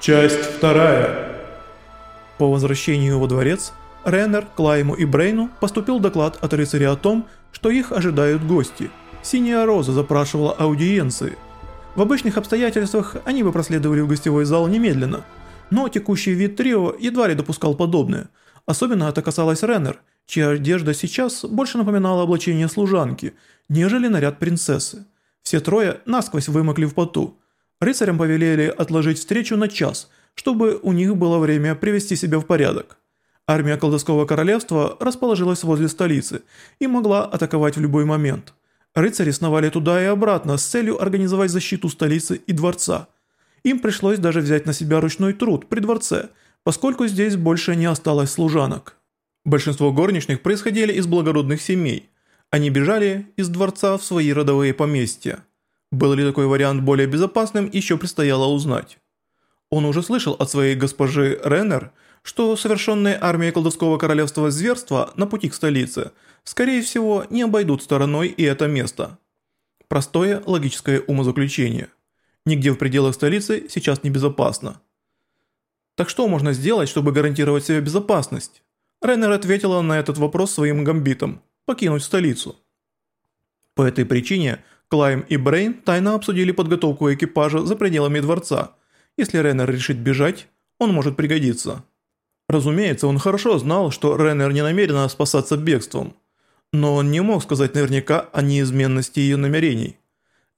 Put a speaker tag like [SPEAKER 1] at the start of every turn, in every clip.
[SPEAKER 1] Часть вторая.
[SPEAKER 2] По возвращению во дворец, Реннер, Клайму и Брейну поступил доклад от рыцаря о том, что их ожидают гости. Синяя Роза запрашивала аудиенции. В обычных обстоятельствах они бы проследовали в гостевой зал немедленно, но текущий вид трио едва ли допускал подобное. Особенно это касалось Реннер, чья одежда сейчас больше напоминала облачение служанки, нежели наряд принцессы. Все трое насквозь вымокли в поту – Рыцарям повелели отложить встречу на час, чтобы у них было время привести себя в порядок. Армия колдовского королевства расположилась возле столицы и могла атаковать в любой момент. Рыцари сновали туда и обратно с целью организовать защиту столицы и дворца. Им пришлось даже взять на себя ручной труд при дворце, поскольку здесь больше не осталось служанок. Большинство горничных происходили из благородных семей. Они бежали из дворца в свои родовые поместья. Был ли такой вариант более безопасным, еще предстояло узнать. Он уже слышал от своей госпожи Реннер, что совершенные армией колдовского королевства зверства на пути к столице, скорее всего, не обойдут стороной и это место. Простое логическое умозаключение. Нигде в пределах столицы сейчас небезопасно. Так что можно сделать, чтобы гарантировать себе безопасность? Реннер ответила на этот вопрос своим гамбитом – покинуть столицу. По этой причине Клайм и Брейн тайно обсудили подготовку экипажа за пределами дворца. Если Реннер решит бежать, он может пригодиться. Разумеется, он хорошо знал, что Реннер не намерена спасаться бегством. Но он не мог сказать наверняка о неизменности ее намерений.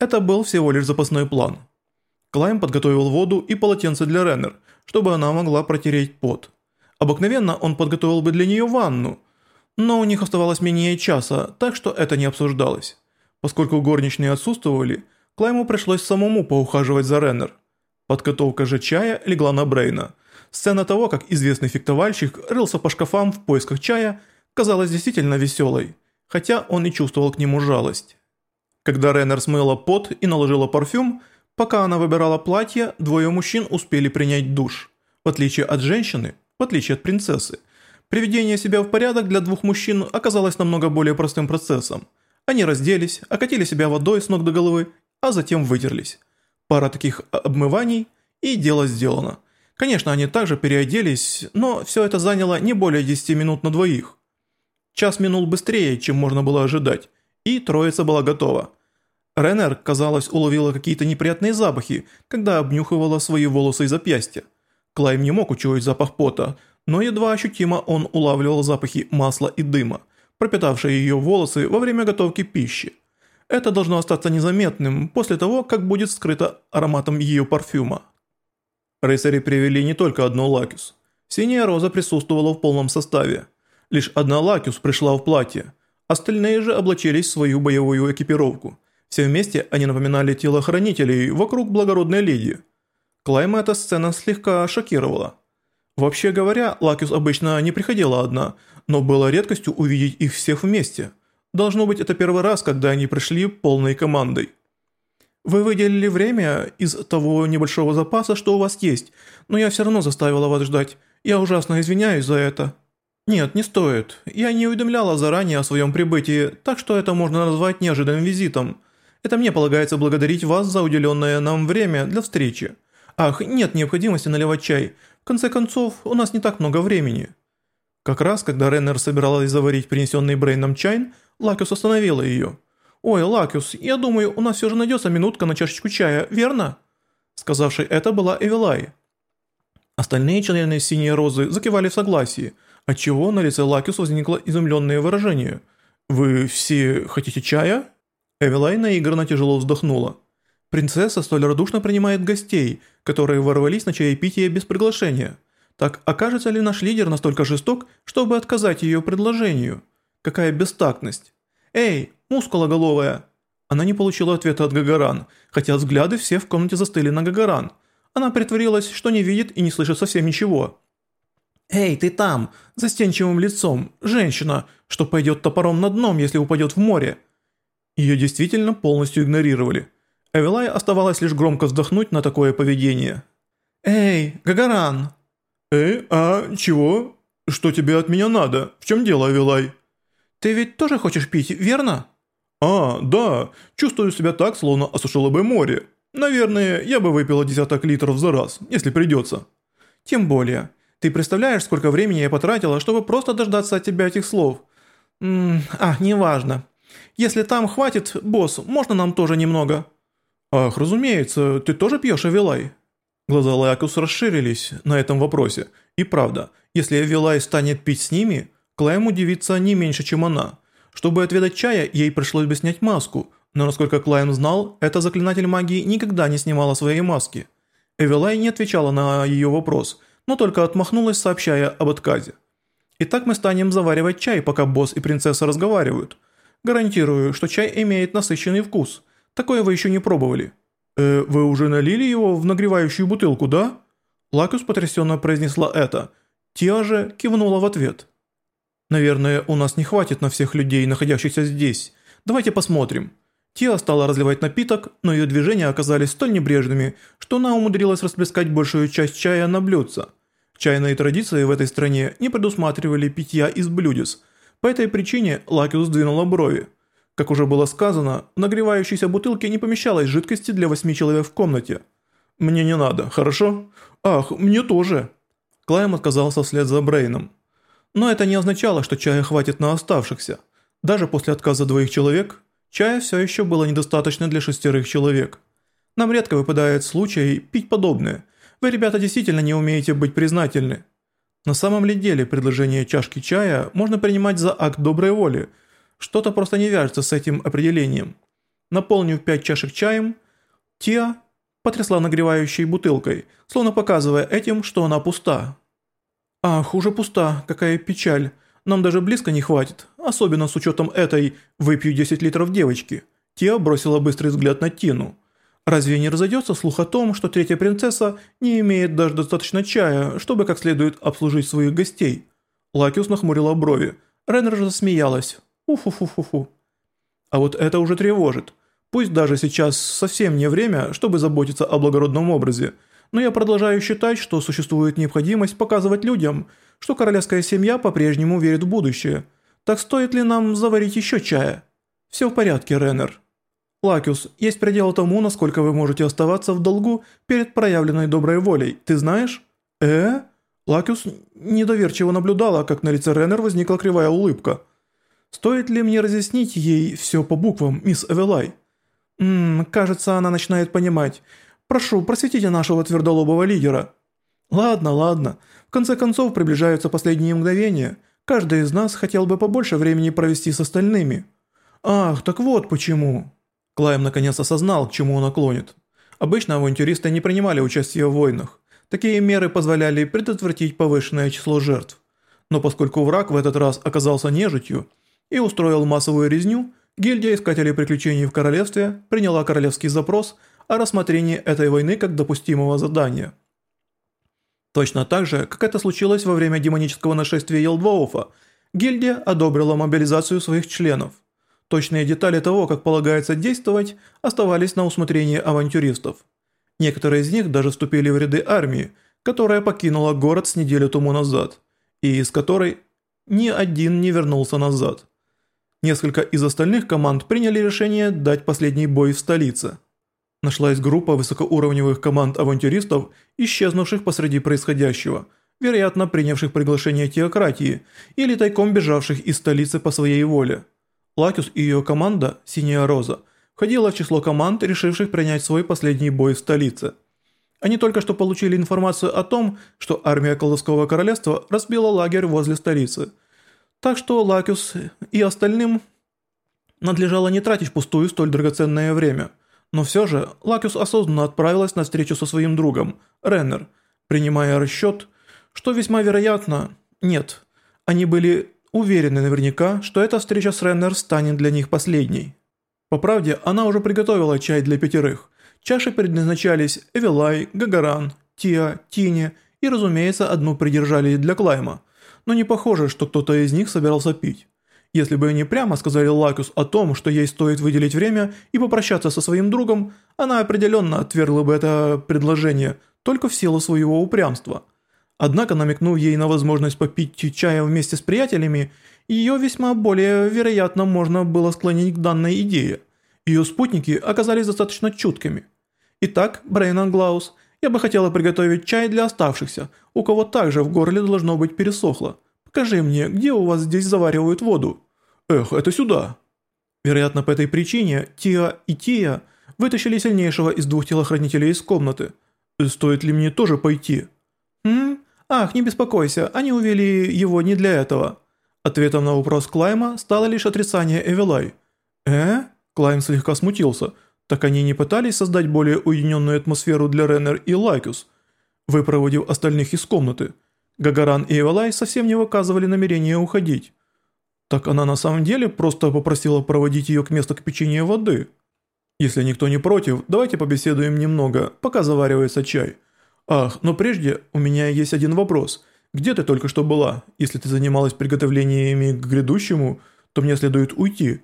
[SPEAKER 2] Это был всего лишь запасной план. Клайм подготовил воду и полотенце для Реннер, чтобы она могла протереть пот. Обыкновенно он подготовил бы для нее ванну, но у них оставалось менее часа, так что это не обсуждалось. Поскольку горничные отсутствовали, Клайму пришлось самому поухаживать за Реннер. Подготовка же чая легла на Брейна. Сцена того, как известный фехтовальщик рылся по шкафам в поисках чая, казалась действительно веселой, хотя он и чувствовал к нему жалость. Когда Реннер смыла пот и наложила парфюм, пока она выбирала платье, двое мужчин успели принять душ. В отличие от женщины, в отличие от принцессы, приведение себя в порядок для двух мужчин оказалось намного более простым процессом – они разделись, окатили себя водой с ног до головы, а затем вытерлись. Пара таких обмываний, и дело сделано. Конечно, они также переоделись, но все это заняло не более 10 минут на двоих. Час минул быстрее, чем можно было ожидать, и троица была готова. Реннер, казалось, уловила какие-то неприятные запахи, когда обнюхивала свои волосы и запястья. Клайм не мог учуять запах пота, но едва ощутимо он улавливал запахи масла и дыма – пропитавшие ее волосы во время готовки пищи. Это должно остаться незаметным после того, как будет скрыто ароматом ее парфюма. Рыцари привели не только одну Лакюс. Синяя роза присутствовала в полном составе. Лишь одна Лакюс пришла в платье. Остальные же облачились в свою боевую экипировку. Все вместе они напоминали телохранителей вокруг благородной леди. Клайма эта сцена слегка шокировала. Вообще говоря, Лакюс обычно не приходила одна – но было редкостью увидеть их всех вместе. Должно быть, это первый раз, когда они пришли полной командой. Вы выделили время из того небольшого запаса, что у вас есть, но я все равно заставила вас ждать. Я ужасно извиняюсь за это. Нет, не стоит. Я не уведомляла заранее о своем прибытии, так что это можно назвать неожиданным визитом. Это мне полагается благодарить вас за уделенное нам время для встречи. Ах, нет необходимости наливать чай. В конце концов, у нас не так много времени. Как раз, когда Реннер собиралась заварить принесенный Брейном чай, Лакюс остановила ее. «Ой, Лакюс, я думаю, у нас все же найдется минутка на чашечку чая, верно?» Сказавшей это была Эвелай. Остальные члены Синей Розы закивали в согласии, отчего на лице Лакюс возникло изумленное выражение. «Вы все хотите чая?» Эвелай наигранно тяжело вздохнула. «Принцесса столь радушно принимает гостей, которые ворвались на чаепитие без приглашения». Так окажется ли наш лидер настолько жесток, чтобы отказать ее предложению? Какая бестактность. Эй, мускулоголовая! Она не получила ответа от Гагаран, хотя взгляды все в комнате застыли на Гагаран. Она притворилась, что не видит и не слышит совсем ничего. «Эй, ты там, застенчивым лицом, женщина, что пойдет топором на дном, если упадет в море!» Ее действительно полностью игнорировали. Эвелай оставалось лишь громко вздохнуть на такое поведение. «Эй, Гагаран!» «Эй, а чего? Что тебе от меня надо? В чем дело, Авилай?» «Ты ведь тоже хочешь пить, верно?» «А, да, чувствую себя так, словно осушило бы море». Наверное, я бы выпила десяток литров за раз, если придется. Тем более. Ты представляешь, сколько времени я потратила, чтобы просто дождаться от тебя этих слов? Ммм, а, неважно. Если там хватит, босс, можно нам тоже немного? Ах, разумеется, ты тоже пьешь Авилай? Глаза Лайакус расширились на этом вопросе. И правда, если Авилай станет пить с ними, Клайм удивится не меньше, чем она. Чтобы отведать чая, ей пришлось бы снять маску, но насколько Клайм знал, эта заклинатель магии никогда не снимала своей маски. Эвелай не отвечала на ее вопрос, но только отмахнулась, сообщая об отказе. «Итак мы станем заваривать чай, пока босс и принцесса разговаривают. Гарантирую, что чай имеет насыщенный вкус. Такое вы еще не пробовали». «Э, вы уже налили его в нагревающую бутылку, да?» Лакюс потрясенно произнесла это. Тиа же кивнула в ответ. «Наверное, у нас не хватит на всех людей, находящихся здесь. Давайте посмотрим». Тиа стала разливать напиток, но ее движения оказались столь небрежными, что она умудрилась расплескать большую часть чая на блюдце. Чайные традиции в этой стране не предусматривали питья из блюдец. По этой причине Лакюс сдвинула брови. Как уже было сказано, в нагревающейся бутылке не помещалось жидкости для восьми человек в комнате. «Мне не надо, хорошо?» «Ах, мне тоже!» Клайм отказался вслед за Брейном. Но это не означало, что чая хватит на оставшихся. Даже после отказа двоих человек, чая все еще было недостаточно для шестерых человек. Нам редко выпадает случай пить подобное. Вы, ребята, действительно не умеете быть признательны. На самом ли деле предложение чашки чая можно принимать за акт доброй воли – что-то просто не вяжется с этим определением. Наполнив пять чашек чаем, Тиа потрясла нагревающей бутылкой, словно показывая этим, что она пуста. «Ах, уже пуста, какая печаль. Нам даже близко не хватит, особенно с учетом этой «выпью 10 литров девочки». Тиа бросила быстрый взгляд на Тину. Разве не разойдется слух о том, что третья принцесса не имеет даже достаточно чая, чтобы как следует обслужить своих гостей? Лакиус нахмурила брови. Реннер же засмеялась. Уфу-фу-фу-фу. А вот это уже тревожит. Пусть даже сейчас совсем не время, чтобы заботиться о благородном образе, но я продолжаю считать, что существует необходимость показывать людям, что королевская семья по-прежнему верит в будущее. Так стоит ли нам заварить еще чая? Все в порядке, Реннер. Лакиус, есть предел тому, насколько вы можете оставаться в долгу перед проявленной доброй волей, ты знаешь? Э? Лакюс недоверчиво наблюдала, как на лице Реннер возникла кривая улыбка – Стоит ли мне разъяснить ей все по буквам, мисс Ивлай? Ммм, кажется, она начинает понимать. Прошу, просветите нашего твердолобого лидера. Ладно, ладно. В конце концов, приближаются последние мгновения. Каждый из нас хотел бы побольше времени провести с остальными. Ах, так вот почему. Клайм наконец осознал, к чему он клонит. Обычно авантюристы не принимали участие в войнах. Такие меры позволяли предотвратить повышенное число жертв. Но поскольку враг в этот раз оказался нежитью, и устроил массовую резню, гильдия Искателей Приключений в Королевстве приняла королевский запрос о рассмотрении этой войны как допустимого задания. Точно так же, как это случилось во время демонического нашествия Елдвоуфа, гильдия одобрила мобилизацию своих членов. Точные детали того, как полагается действовать, оставались на усмотрении авантюристов. Некоторые из них даже вступили в ряды армии, которая покинула город с неделю тому назад, и из которой ни один не вернулся назад. Несколько из остальных команд приняли решение дать последний бой в столице. Нашлась группа высокоуровневых команд-авантюристов, исчезнувших посреди происходящего, вероятно принявших приглашение теократии или тайком бежавших из столицы по своей воле. Лакюс и ее команда, Синяя Роза, входила в число команд, решивших принять свой последний бой в столице. Они только что получили информацию о том, что армия Колдовского Королевства разбила лагерь возле столицы – так что Лакюс и остальным надлежало не тратить впустую столь драгоценное время. Но все же Лакюс осознанно отправилась на встречу со своим другом, Реннер, принимая расчет, что весьма вероятно, нет, они были уверены наверняка, что эта встреча с Реннер станет для них последней. По правде, она уже приготовила чай для пятерых. Чаши предназначались Эвелай, Гагаран, Тиа, Тине и, разумеется, одну придержали для Клайма – но не похоже, что кто-то из них собирался пить. Если бы они прямо сказали Лакус о том, что ей стоит выделить время и попрощаться со своим другом, она определенно отвергла бы это предложение только в силу своего упрямства. Однако, намекнув ей на возможность попить чая вместе с приятелями, ее весьма более вероятно можно было склонить к данной идее. Ее спутники оказались достаточно чуткими. Итак, Брейнан Глаус, я бы хотела приготовить чай для оставшихся, у кого также в горле должно быть пересохло. Покажи мне, где у вас здесь заваривают воду?» «Эх, это сюда!» Вероятно, по этой причине Тиа и Тия вытащили сильнейшего из двух телохранителей из комнаты. «Стоит ли мне тоже пойти?» «Хм? Ах, не беспокойся, они увели ее не для этого». Ответом на вопрос Клайма стало лишь отрицание Эвелай. «Э?» Клайм слегка смутился. «Так они не пытались создать более уединенную атмосферу для Реннер и Лакюс, выпроводив остальных из комнаты?» Гагаран и Эвелай совсем не выказывали намерения уходить. Так она на самом деле просто попросила проводить ее к месту кипячения воды. Если никто не против, давайте побеседуем немного, пока заваривается чай. Ах, но прежде у меня есть один вопрос. Где ты только что была? Если ты занималась приготовлениями к грядущему, то мне следует уйти.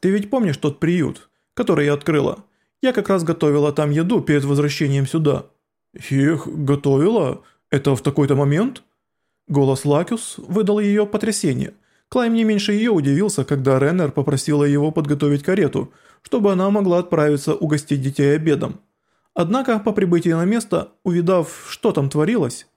[SPEAKER 2] Ты ведь помнишь тот приют, который я открыла? Я как раз готовила там еду перед возвращением сюда. Эх, готовила? «Это в такой-то момент?» Голос Лакюс выдал ее потрясение. Клайм не меньше ее удивился, когда Реннер попросила его подготовить карету, чтобы она могла отправиться угостить детей обедом. Однако, по прибытии на место, увидав, что там творилось,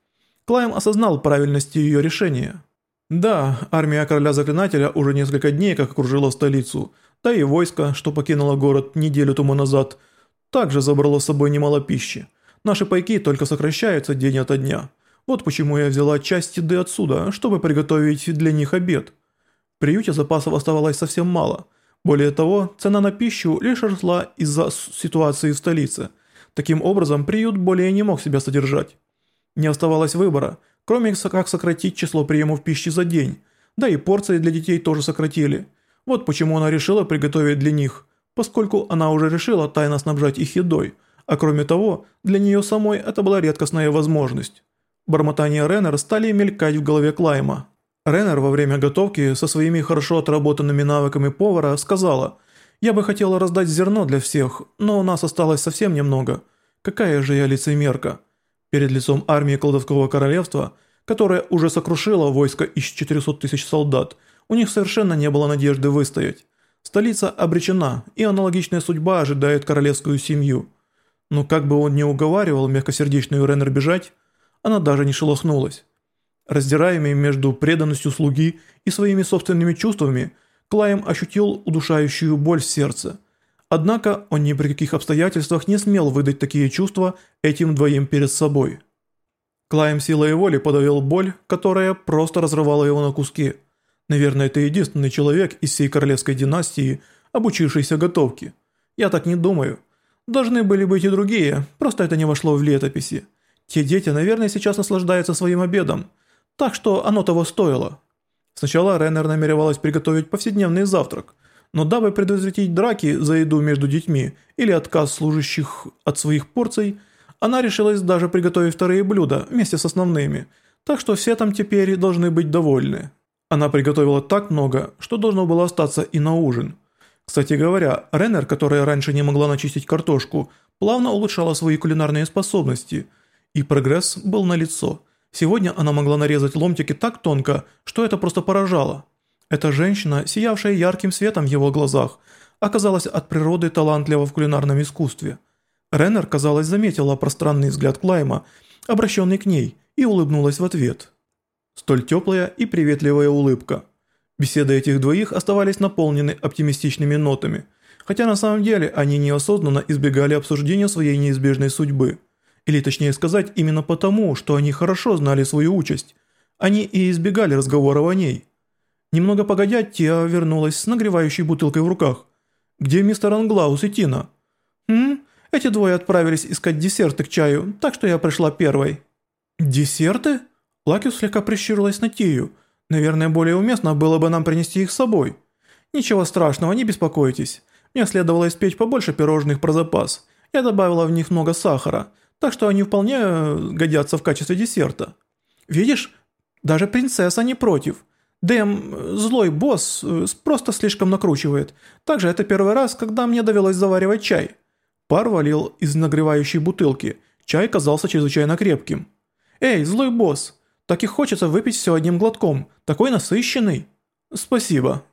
[SPEAKER 2] Клайм осознал правильность ее решения. Да, армия короля заклинателя уже несколько дней как окружила столицу, да и войско, что покинуло город неделю тому назад, также забрало с собой немало пищи. Наши пайки только сокращаются день ото дня. Вот почему я взяла часть еды отсюда, чтобы приготовить для них обед. В приюте запасов оставалось совсем мало. Более того, цена на пищу лишь росла из-за ситуации в столице. Таким образом, приют более не мог себя содержать. Не оставалось выбора, кроме как сократить число приемов пищи за день. Да и порции для детей тоже сократили. Вот почему она решила приготовить для них, поскольку она уже решила тайно снабжать их едой – а кроме того, для нее самой это была редкостная возможность. Бормотания Реннер стали мелькать в голове Клайма. Реннер во время готовки со своими хорошо отработанными навыками повара сказала «Я бы хотела раздать зерно для всех, но у нас осталось совсем немного. Какая же я лицемерка». Перед лицом армии колдовского королевства, которая уже сокрушила войско из 400 тысяч солдат, у них совершенно не было надежды выстоять. Столица обречена, и аналогичная судьба ожидает королевскую семью – но как бы он ни уговаривал мягкосердечную Реннер бежать, она даже не шелохнулась. Раздираемый между преданностью слуги и своими собственными чувствами, Клайм ощутил удушающую боль в сердце. Однако он ни при каких обстоятельствах не смел выдать такие чувства этим двоим перед собой. Клайм силой воли подавил боль, которая просто разрывала его на куски. Наверное, это единственный человек из всей королевской династии, обучившийся готовке. Я так не думаю. Должны были быть и другие, просто это не вошло в летописи. Те дети, наверное, сейчас наслаждаются своим обедом, так что оно того стоило. Сначала Реннер намеревалась приготовить повседневный завтрак, но дабы предотвратить драки за еду между детьми или отказ служащих от своих порций, она решилась даже приготовить вторые блюда вместе с основными, так что все там теперь должны быть довольны. Она приготовила так много, что должно было остаться и на ужин – кстати говоря, Реннер, которая раньше не могла начистить картошку, плавно улучшала свои кулинарные способности, и прогресс был налицо. Сегодня она могла нарезать ломтики так тонко, что это просто поражало. Эта женщина, сиявшая ярким светом в его глазах, оказалась от природы талантлива в кулинарном искусстве. Реннер, казалось, заметила пространный взгляд Клайма, обращенный к ней, и улыбнулась в ответ. Столь теплая и приветливая улыбка – Беседы этих двоих оставались наполнены оптимистичными нотами, хотя на самом деле они неосознанно избегали обсуждения своей неизбежной судьбы. Или точнее сказать, именно потому, что они хорошо знали свою участь. Они и избегали разговоров о ней. Немного погодя, Тиа вернулась с нагревающей бутылкой в руках. «Где мистер Англаус и Тина?» «Хм, эти двое отправились искать десерты к чаю, так что я пришла первой». «Десерты?» Лакиус слегка прищурилась на Тию – Наверное, более уместно было бы нам принести их с собой. Ничего страшного, не беспокойтесь. Мне следовало испечь побольше пирожных про запас. Я добавила в них много сахара, так что они вполне э, годятся в качестве десерта. Видишь, даже принцесса не против. Дэм, э, злой босс, э, просто слишком накручивает. Также это первый раз, когда мне довелось заваривать чай. Пар валил из нагревающей бутылки. Чай казался чрезвычайно крепким. «Эй, злой босс, так и хочется выпить все одним глотком, такой насыщенный». «Спасибо».